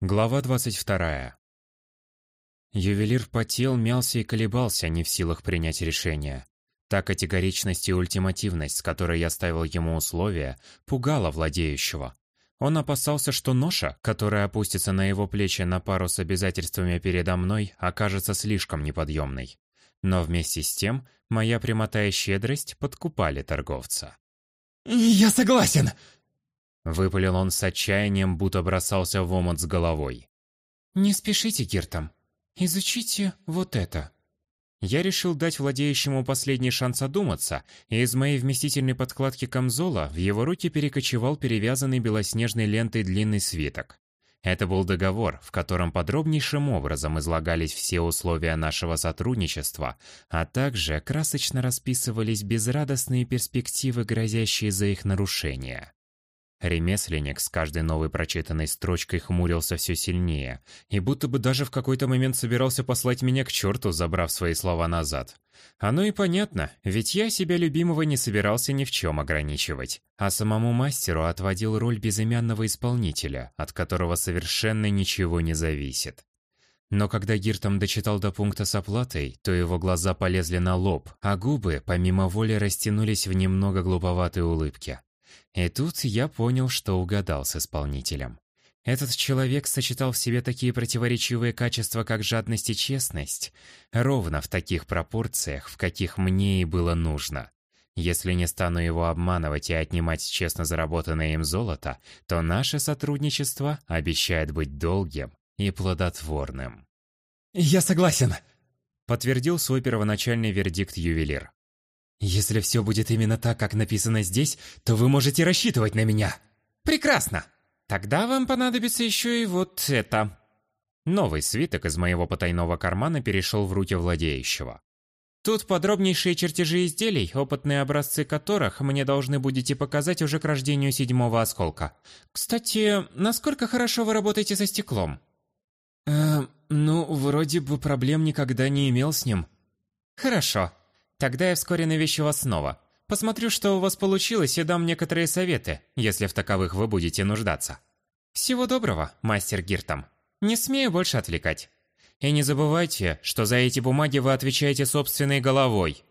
Глава 22. Ювелир потел, мялся и колебался, не в силах принять решение. Та категоричность и ультимативность, с которой я ставил ему условия, пугала владеющего. Он опасался, что ноша, которая опустится на его плечи на пару с обязательствами передо мной, окажется слишком неподъемной. Но вместе с тем, моя прямота и щедрость подкупали торговца. «Я согласен!» Выпалил он с отчаянием, будто бросался в омут с головой. «Не спешите, Гиртом. Изучите вот это». Я решил дать владеющему последний шанс одуматься, и из моей вместительной подкладки камзола в его руки перекочевал перевязанный белоснежной лентой длинный свиток. Это был договор, в котором подробнейшим образом излагались все условия нашего сотрудничества, а также красочно расписывались безрадостные перспективы, грозящие за их нарушение. Ремесленник с каждой новой прочитанной строчкой хмурился все сильнее, и будто бы даже в какой-то момент собирался послать меня к черту, забрав свои слова назад. Оно и понятно, ведь я себя любимого не собирался ни в чем ограничивать, а самому мастеру отводил роль безымянного исполнителя, от которого совершенно ничего не зависит. Но когда Гиртом дочитал до пункта с оплатой, то его глаза полезли на лоб, а губы помимо воли растянулись в немного глуповатой улыбке. И тут я понял, что угадал с исполнителем. Этот человек сочетал в себе такие противоречивые качества, как жадность и честность, ровно в таких пропорциях, в каких мне и было нужно. Если не стану его обманывать и отнимать честно заработанное им золото, то наше сотрудничество обещает быть долгим и плодотворным. «Я согласен», — подтвердил свой первоначальный вердикт ювелир. «Если все будет именно так, как написано здесь, то вы можете рассчитывать на меня». «Прекрасно! Тогда вам понадобится еще и вот это». Новый свиток из моего потайного кармана перешел в руки владеющего. Тут подробнейшие чертежи изделий, опытные образцы которых мне должны будете показать уже к рождению седьмого осколка. Кстати, насколько хорошо вы работаете со стеклом? Э, ну, вроде бы проблем никогда не имел с ним. Хорошо. Тогда я вскоре навещу вас снова. Посмотрю, что у вас получилось, и дам некоторые советы, если в таковых вы будете нуждаться. Всего доброго, мастер Гиртом. Не смею больше отвлекать. И не забывайте, что за эти бумаги вы отвечаете собственной головой.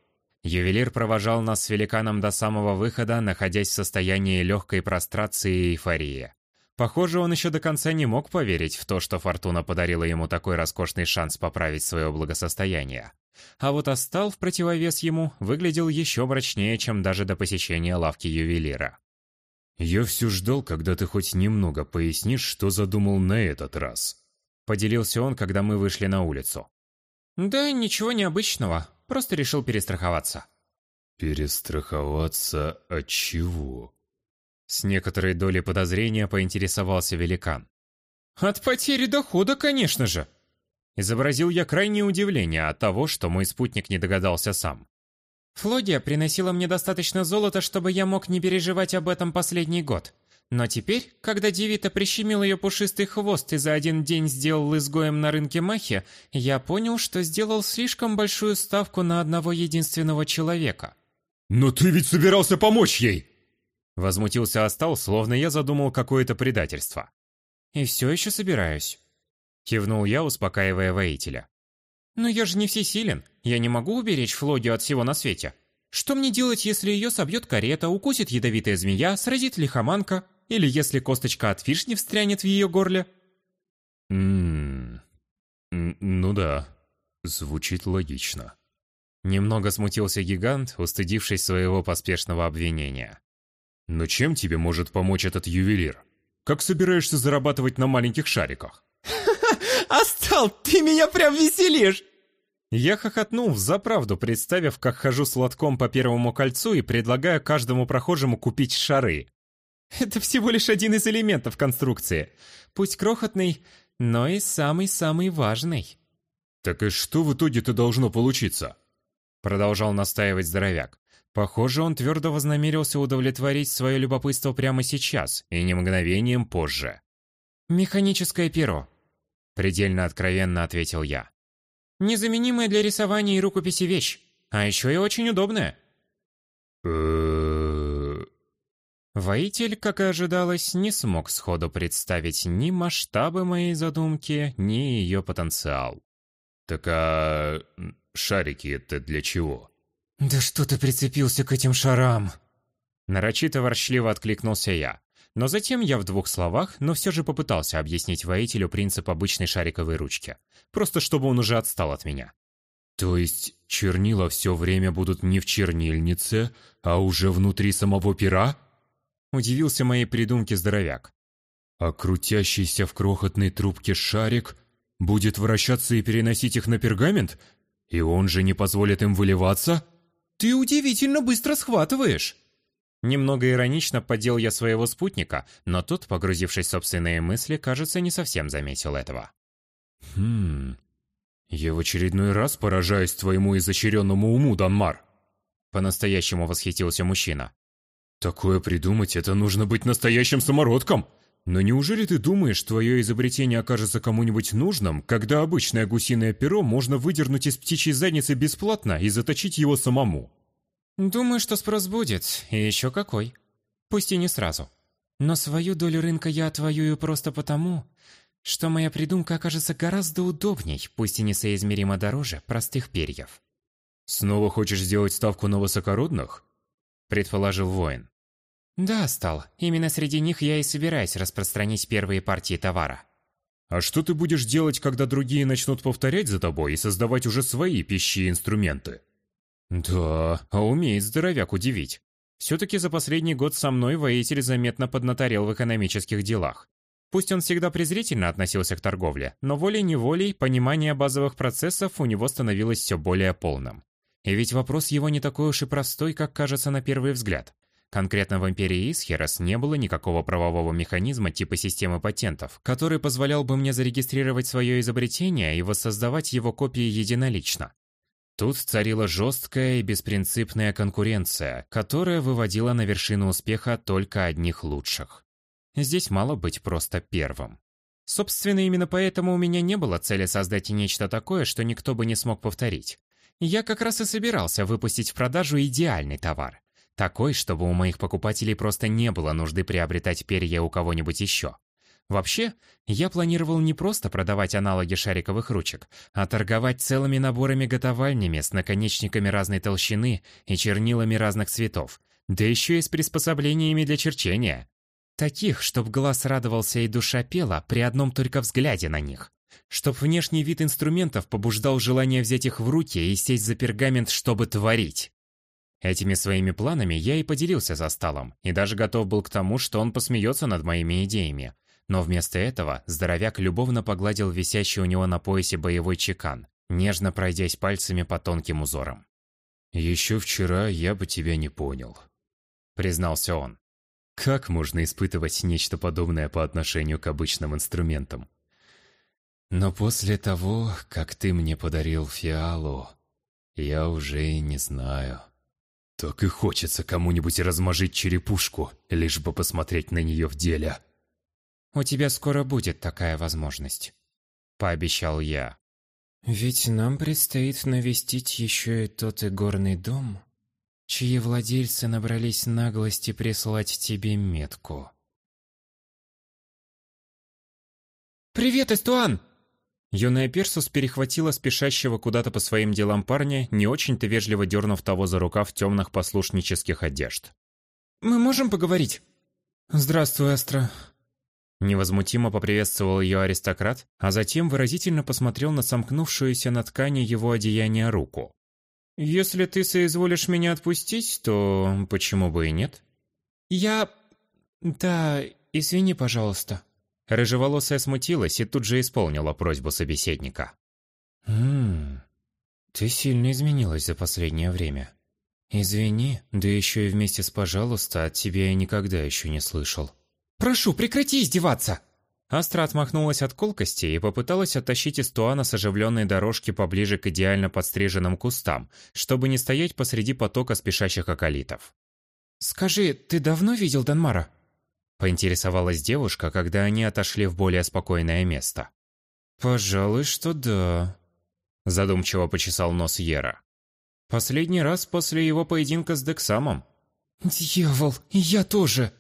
Ювелир провожал нас с великаном до самого выхода, находясь в состоянии легкой прострации и эйфории. Похоже, он еще до конца не мог поверить в то, что Фортуна подарила ему такой роскошный шанс поправить свое благосостояние. А вот Астал, в противовес ему, выглядел еще мрачнее, чем даже до посещения лавки ювелира. «Я все ждал, когда ты хоть немного пояснишь, что задумал на этот раз», — поделился он, когда мы вышли на улицу. «Да ничего необычного, просто решил перестраховаться». «Перестраховаться от чего?» С некоторой долей подозрения поинтересовался великан. «От потери дохода, конечно же!» Изобразил я крайнее удивление от того, что мой спутник не догадался сам. Флодия приносила мне достаточно золота, чтобы я мог не переживать об этом последний год. Но теперь, когда Девита прищемил ее пушистый хвост и за один день сделал изгоем на рынке Махи, я понял, что сделал слишком большую ставку на одного единственного человека. «Но ты ведь собирался помочь ей!» Возмутился Астал, словно я задумал какое-то предательство. «И все еще собираюсь». Кивнул я, успокаивая воителя. «Но я же не всесилен. Я не могу уберечь Флодию от всего на свете. Что мне делать, если ее собьет карета, укусит ядовитая змея, сразит лихоманка? Или если косточка от вишни встрянет в ее горле?» «Ммм... Ну да, звучит логично». Немного смутился гигант, устыдившись своего поспешного обвинения. «Но чем тебе может помочь этот ювелир? Как собираешься зарабатывать на маленьких шариках?» Астал, ты меня прям веселишь!» Я хохотнул, взаправду представив, как хожу с лотком по первому кольцу и предлагаю каждому прохожему купить шары. Это всего лишь один из элементов конструкции. Пусть крохотный, но и самый-самый важный. «Так и что в итоге-то должно получиться?» Продолжал настаивать здоровяк. Похоже, он твердо вознамерился удовлетворить свое любопытство прямо сейчас, и не мгновением позже. «Механическое перо», Предельно откровенно ответил я. Незаменимая для рисования и рукописи вещь. А еще и очень удобная. Воитель, как и ожидалось, не смог сходу представить ни масштабы моей задумки, ни ее потенциал. «Так а шарики это для чего?» «Да что ты прицепился к этим шарам?» Нарочито ворчливо откликнулся я. Но затем я в двух словах, но все же попытался объяснить воителю принцип обычной шариковой ручки. Просто чтобы он уже отстал от меня. «То есть чернила все время будут не в чернильнице, а уже внутри самого пера?» Удивился моей придумке здоровяк. «А крутящийся в крохотной трубке шарик будет вращаться и переносить их на пергамент? И он же не позволит им выливаться?» «Ты удивительно быстро схватываешь!» Немного иронично поддел я своего спутника, но тот, погрузившись в собственные мысли, кажется, не совсем заметил этого. «Хм... Я в очередной раз поражаюсь твоему изощренному уму, Данмар!» По-настоящему восхитился мужчина. Такое придумать, это нужно быть настоящим самородком. Но неужели ты думаешь, твое изобретение окажется кому-нибудь нужным, когда обычное гусиное перо можно выдернуть из птичьей задницы бесплатно и заточить его самому? Думаю, что спрос будет, и еще какой. Пусть и не сразу. Но свою долю рынка я отвоюю просто потому, что моя придумка окажется гораздо удобней, пусть и несоизмеримо дороже простых перьев. Снова хочешь сделать ставку на высокородных? предположил воин. Да, стал. Именно среди них я и собираюсь распространить первые партии товара. А что ты будешь делать, когда другие начнут повторять за тобой и создавать уже свои пищи и инструменты? Да, а умеет здоровяк удивить. Все-таки за последний год со мной воитель заметно поднаторел в экономических делах. Пусть он всегда презрительно относился к торговле, но волей-неволей понимание базовых процессов у него становилось все более полным. И ведь вопрос его не такой уж и простой, как кажется на первый взгляд. Конкретно в Империи Исхерос не было никакого правового механизма типа системы патентов, который позволял бы мне зарегистрировать свое изобретение и воссоздавать его копии единолично. Тут царила жесткая и беспринципная конкуренция, которая выводила на вершину успеха только одних лучших. Здесь мало быть просто первым. Собственно, именно поэтому у меня не было цели создать нечто такое, что никто бы не смог повторить. Я как раз и собирался выпустить в продажу идеальный товар. Такой, чтобы у моих покупателей просто не было нужды приобретать перья у кого-нибудь еще. Вообще, я планировал не просто продавать аналоги шариковых ручек, а торговать целыми наборами готовальнями с наконечниками разной толщины и чернилами разных цветов, да еще и с приспособлениями для черчения. Таких, чтоб глаз радовался и душа пела при одном только взгляде на них чтоб внешний вид инструментов побуждал желание взять их в руки и сесть за пергамент, чтобы творить. Этими своими планами я и поделился за столом, и даже готов был к тому, что он посмеется над моими идеями. Но вместо этого здоровяк любовно погладил висящий у него на поясе боевой чекан, нежно пройдясь пальцами по тонким узорам. «Еще вчера я бы тебя не понял», — признался он. «Как можно испытывать нечто подобное по отношению к обычным инструментам? Но после того, как ты мне подарил фиалу, я уже и не знаю. Так и хочется кому-нибудь размажить черепушку, лишь бы посмотреть на нее в деле. «У тебя скоро будет такая возможность», — пообещал я. «Ведь нам предстоит навестить еще и тот игорный дом, чьи владельцы набрались наглости прислать тебе метку». «Привет, Эстуан!» Юная Персус перехватила спешащего куда-то по своим делам парня, не очень-то вежливо дернув того за рукав темных послушнических одежд. «Мы можем поговорить?» «Здравствуй, Астра». Невозмутимо поприветствовал ее аристократ, а затем выразительно посмотрел на сомкнувшуюся на ткани его одеяния руку. «Если ты соизволишь меня отпустить, то почему бы и нет?» «Я... да, извини, пожалуйста». Рыжеволосая смутилась и тут же исполнила просьбу собеседника. «Ммм, ты сильно изменилась за последнее время. Извини, да еще и вместе с «пожалуйста» от тебя я никогда еще не слышал». «Прошу, прекрати издеваться!» Астра отмахнулась от колкости и попыталась оттащить Истуана с оживленной дорожки поближе к идеально подстриженным кустам, чтобы не стоять посреди потока спешащих околитов. «Скажи, ты давно видел Данмара?» Поинтересовалась девушка, когда они отошли в более спокойное место. «Пожалуй, что да», – задумчиво почесал нос Ера. «Последний раз после его поединка с Дексамом». «Дьявол, я тоже!»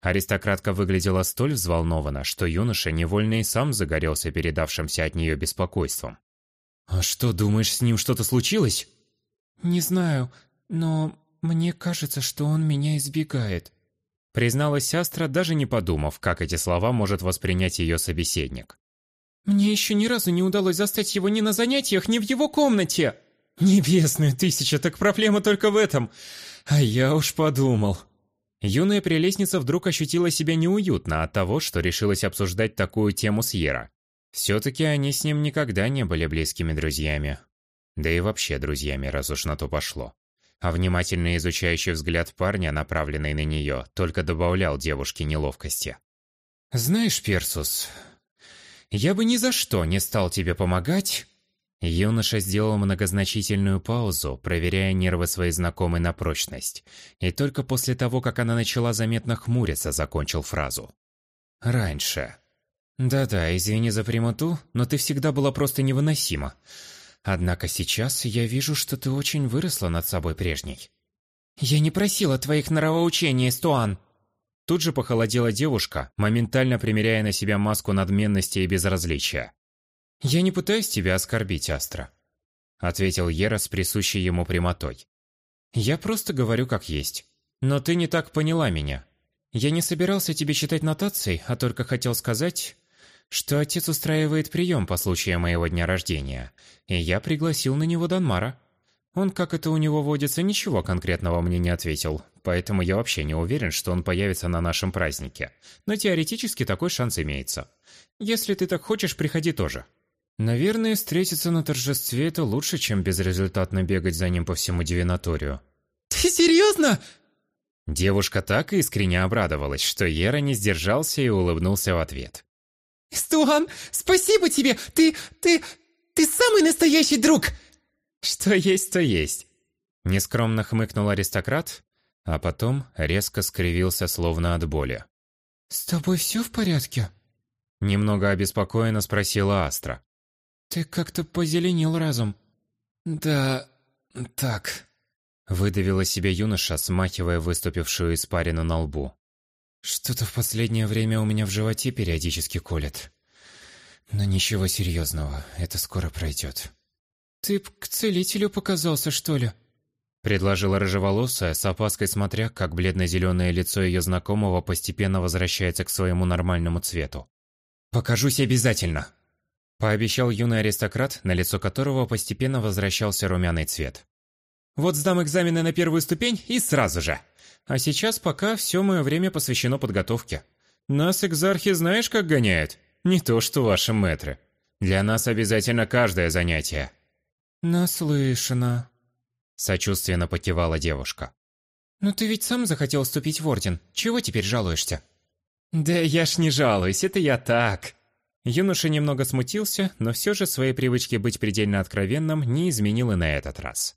Аристократка выглядела столь взволнованно, что юноша невольно и сам загорелся передавшимся от нее беспокойством. «А что, думаешь, с ним что-то случилось?» «Не знаю, но мне кажется, что он меня избегает», призналась Астра, даже не подумав, как эти слова может воспринять ее собеседник. «Мне еще ни разу не удалось застать его ни на занятиях, ни в его комнате!» «Небесная тысяча, так проблема только в этом! А я уж подумал!» Юная прелестница вдруг ощутила себя неуютно от того, что решилась обсуждать такую тему с Ера. Все-таки они с ним никогда не были близкими друзьями. Да и вообще друзьями, раз уж на то пошло. А внимательно изучающий взгляд парня, направленный на нее, только добавлял девушке неловкости. «Знаешь, Персус, я бы ни за что не стал тебе помогать, Юноша сделал многозначительную паузу, проверяя нервы своей знакомой на прочность, и только после того, как она начала заметно хмуриться, закончил фразу. «Раньше. Да-да, извини за прямоту, но ты всегда была просто невыносима. Однако сейчас я вижу, что ты очень выросла над собой прежней». «Я не просила твоих нравоучений, Стуан!» Тут же похолодела девушка, моментально примеряя на себя маску надменности и безразличия. «Я не пытаюсь тебя оскорбить, Астра», — ответил Ера с присущей ему прямотой. «Я просто говорю как есть. Но ты не так поняла меня. Я не собирался тебе читать нотации, а только хотел сказать, что отец устраивает прием по случаю моего дня рождения, и я пригласил на него Данмара. Он, как это у него водится, ничего конкретного мне не ответил, поэтому я вообще не уверен, что он появится на нашем празднике. Но теоретически такой шанс имеется. Если ты так хочешь, приходи тоже. Наверное, встретиться на торжестве – это лучше, чем безрезультатно бегать за ним по всему дивинаторию. «Ты серьезно?» Девушка так искренне обрадовалась, что Ера не сдержался и улыбнулся в ответ. «Стуан, спасибо тебе! Ты... ты... ты самый настоящий друг!» «Что есть, то есть!» Нескромно хмыкнул аристократ, а потом резко скривился, словно от боли. «С тобой все в порядке?» Немного обеспокоенно спросила Астра. «Ты как-то позеленел разум». «Да... так...» Выдавила себе юноша, смахивая выступившую испарину на лбу. «Что-то в последнее время у меня в животе периодически колет. Но ничего серьезного, это скоро пройдет». «Ты к целителю показался, что ли?» Предложила рыжеволосая, с опаской смотря, как бледно-зеленое лицо ее знакомого постепенно возвращается к своему нормальному цвету. «Покажусь обязательно!» Пообещал юный аристократ, на лицо которого постепенно возвращался румяный цвет. «Вот сдам экзамены на первую ступень и сразу же. А сейчас пока все мое время посвящено подготовке. Нас экзархи знаешь, как гоняют? Не то, что ваши мэтры. Для нас обязательно каждое занятие». «Наслышана», — сочувственно покивала девушка. «Но ты ведь сам захотел вступить в Орден. Чего теперь жалуешься?» «Да я ж не жалуюсь, это я так», Юноша немного смутился, но все же своей привычки быть предельно откровенным не изменил и на этот раз.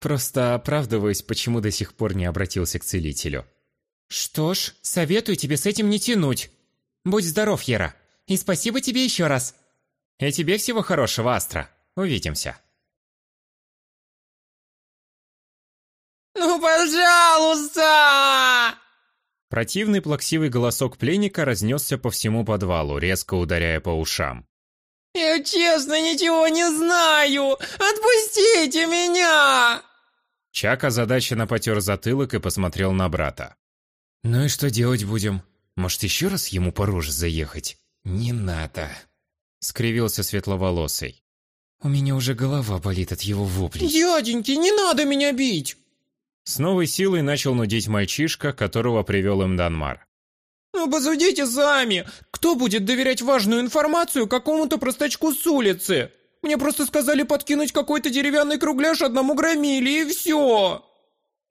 Просто оправдываюсь, почему до сих пор не обратился к целителю. Что ж, советую тебе с этим не тянуть. Будь здоров, Ера. И спасибо тебе еще раз. И тебе всего хорошего, Астра. Увидимся. «Ну, пожалуйста!» Противный плаксивый голосок пленника разнесся по всему подвалу, резко ударяя по ушам. «Я честно ничего не знаю! Отпустите меня!» Чак озадаченно потер затылок и посмотрел на брата. «Ну и что делать будем? Может, еще раз ему по роже заехать?» «Не надо!» — скривился светловолосый. «У меня уже голова болит от его воплей». «Дяденьки, не надо меня бить!» С новой силой начал нудить мальчишка, которого привел им Данмар. «Ну, посудите сами! Кто будет доверять важную информацию какому-то простачку с улицы? Мне просто сказали подкинуть какой-то деревянный кругляш одному громиле, и все!»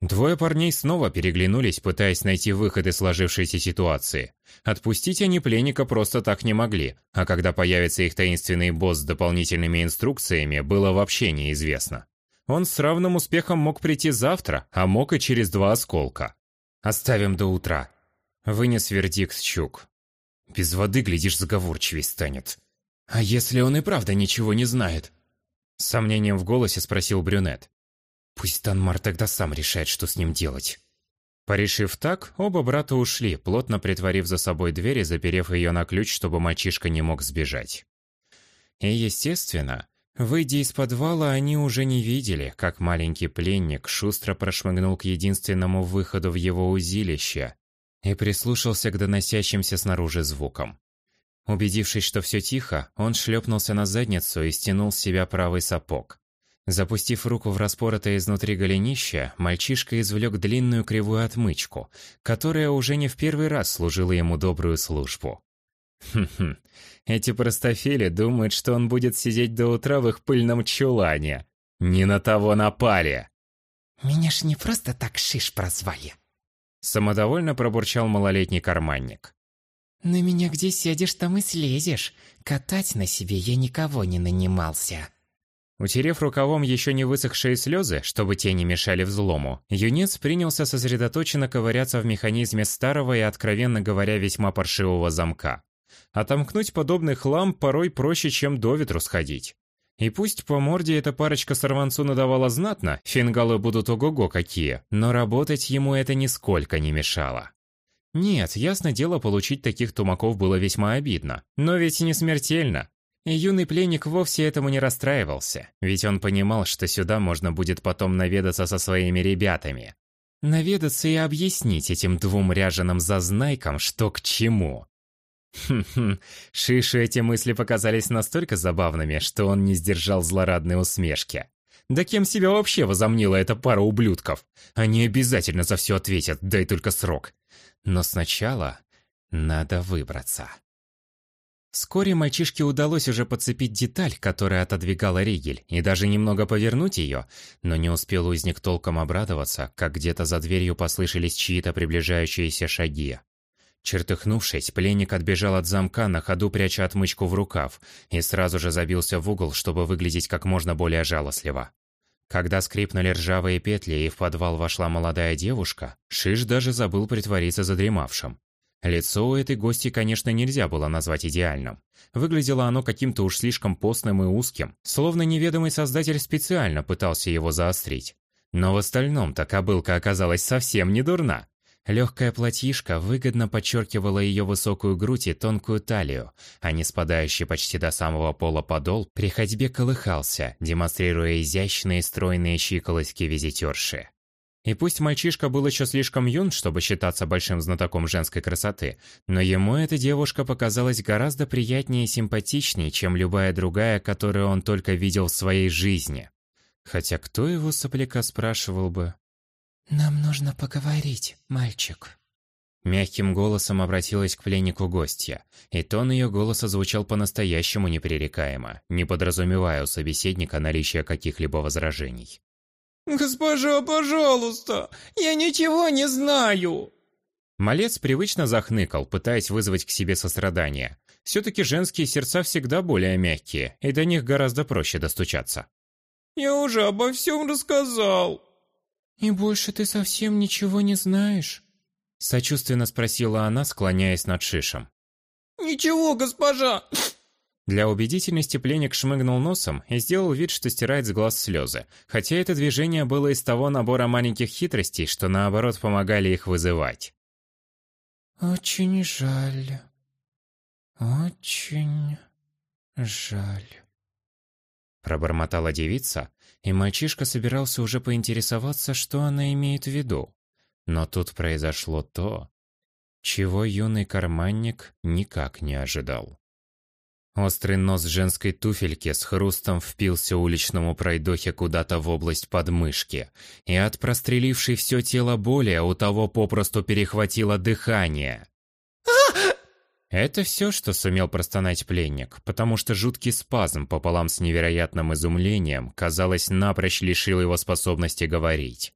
Двое парней снова переглянулись, пытаясь найти выход из сложившейся ситуации. Отпустить они пленника просто так не могли, а когда появится их таинственный босс с дополнительными инструкциями, было вообще неизвестно. Он с равным успехом мог прийти завтра, а мог и через два осколка. «Оставим до утра», — вынес вердикт Чук. «Без воды, глядишь, заговорчивей станет». «А если он и правда ничего не знает?» С сомнением в голосе спросил брюнет. «Пусть Танмар тогда сам решает, что с ним делать». Порешив так, оба брата ушли, плотно притворив за собой дверь и заперев ее на ключ, чтобы мальчишка не мог сбежать. И, естественно, выйдя из подвала, они уже не видели, как маленький пленник шустро прошмыгнул к единственному выходу в его узилище и прислушался к доносящимся снаружи звукам. Убедившись, что все тихо, он шлепнулся на задницу и стянул с себя правый сапог. Запустив руку в распоротое изнутри голенище, мальчишка извлек длинную кривую отмычку, которая уже не в первый раз служила ему добрую службу. Хм-хм, эти простофили думают, что он будет сидеть до утра в их пыльном чулане. Не на того напали. «Меня ж не просто так Шиш прозвали», — самодовольно пробурчал малолетний карманник. «На меня где сядешь, там и слезешь. Катать на себе я никого не нанимался». Утерев рукавом еще не высохшие слезы, чтобы те не мешали взлому, юнец принялся сосредоточенно ковыряться в механизме старого и, откровенно говоря, весьма паршивого замка. Отомкнуть подобный хлам порой проще, чем до ветру сходить. И пусть по морде эта парочка сорванцу надавала знатно, фингалы будут ого-го какие, но работать ему это нисколько не мешало. Нет, ясно дело, получить таких тумаков было весьма обидно, но ведь не смертельно. И юный пленник вовсе этому не расстраивался, ведь он понимал, что сюда можно будет потом наведаться со своими ребятами. Наведаться и объяснить этим двум ряженым зазнайкам, что к чему. Хм-хм, Шишу эти мысли показались настолько забавными, что он не сдержал злорадной усмешки. Да кем себя вообще возомнила эта пара ублюдков? Они обязательно за все ответят, дай только срок. Но сначала надо выбраться. Вскоре мальчишке удалось уже подцепить деталь, которая отодвигала ригель, и даже немного повернуть ее, но не успел узник толком обрадоваться, как где-то за дверью послышались чьи-то приближающиеся шаги. Чертыхнувшись, пленник отбежал от замка, на ходу пряча отмычку в рукав, и сразу же забился в угол, чтобы выглядеть как можно более жалостливо. Когда скрипнули ржавые петли и в подвал вошла молодая девушка, Шиш даже забыл притвориться задремавшим. Лицо у этой гости, конечно, нельзя было назвать идеальным. Выглядело оно каким-то уж слишком постным и узким, словно неведомый создатель специально пытался его заострить. Но в остальном-то кобылка оказалась совсем не дурна. Легкая платьишко выгодно подчеркивало ее высокую грудь и тонкую талию, а не спадающий почти до самого пола подол при ходьбе колыхался, демонстрируя изящные стройные щиколотки визитерши. И пусть мальчишка был еще слишком юн, чтобы считаться большим знатоком женской красоты, но ему эта девушка показалась гораздо приятнее и симпатичнее, чем любая другая, которую он только видел в своей жизни. Хотя кто его сопляка спрашивал бы? «Нам нужно поговорить, мальчик». Мягким голосом обратилась к пленнику гостья, и тон ее голоса звучал по-настоящему непререкаемо, не подразумевая у собеседника наличия каких-либо возражений. «Госпожа, пожалуйста, я ничего не знаю!» Малец привычно захныкал, пытаясь вызвать к себе сострадание. Все-таки женские сердца всегда более мягкие, и до них гораздо проще достучаться. «Я уже обо всем рассказал!» «И больше ты совсем ничего не знаешь?» Сочувственно спросила она, склоняясь над Шишем. «Ничего, госпожа!» Для убедительности пленник шмыгнул носом и сделал вид, что стирает с глаз слезы, хотя это движение было из того набора маленьких хитростей, что наоборот помогали их вызывать. «Очень жаль. Очень жаль». Пробормотала девица, и мальчишка собирался уже поинтересоваться, что она имеет в виду. Но тут произошло то, чего юный карманник никак не ожидал. Острый нос женской туфельки с хрустом впился уличному пройдохе куда-то в область подмышки, и от прострелившей все тело боли у того попросту перехватило дыхание. Это все, что сумел простонать пленник, потому что жуткий спазм пополам с невероятным изумлением, казалось, напрочь лишил его способности говорить.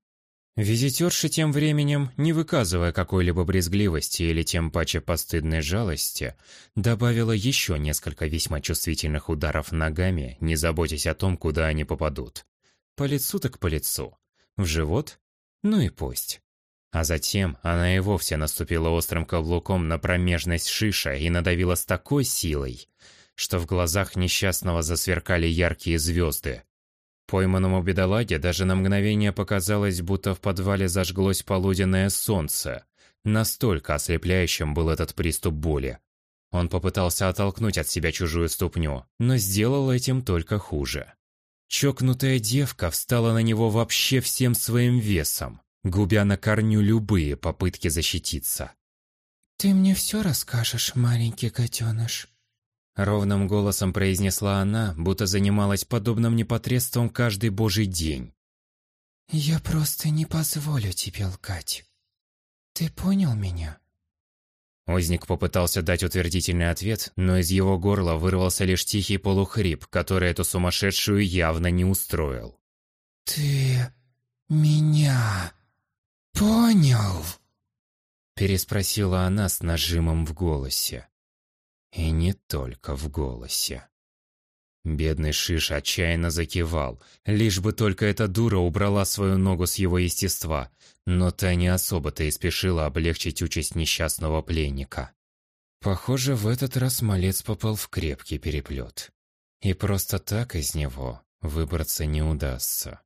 Визитерша тем временем, не выказывая какой-либо брезгливости или тем паче постыдной жалости, добавила еще несколько весьма чувствительных ударов ногами, не заботясь о том, куда они попадут. По лицу так по лицу. В живот? Ну и пусть. А затем она и вовсе наступила острым каблуком на промежность шиша и надавила с такой силой, что в глазах несчастного засверкали яркие звезды. Пойманному бедолаге даже на мгновение показалось, будто в подвале зажглось полуденное солнце. Настолько ослепляющим был этот приступ боли. Он попытался оттолкнуть от себя чужую ступню, но сделал этим только хуже. Чокнутая девка встала на него вообще всем своим весом, губя на корню любые попытки защититься. «Ты мне все расскажешь, маленький котеныш?» Ровным голосом произнесла она, будто занималась подобным непотребством каждый божий день. «Я просто не позволю тебе лгать. Ты понял меня?» Узник попытался дать утвердительный ответ, но из его горла вырвался лишь тихий полухрип, который эту сумасшедшую явно не устроил. «Ты меня понял?» Переспросила она с нажимом в голосе. И не только в голосе. Бедный Шиш отчаянно закивал, лишь бы только эта дура убрала свою ногу с его естества, но та не особо-то и спешила облегчить участь несчастного пленника. Похоже, в этот раз малец попал в крепкий переплет. И просто так из него выбраться не удастся.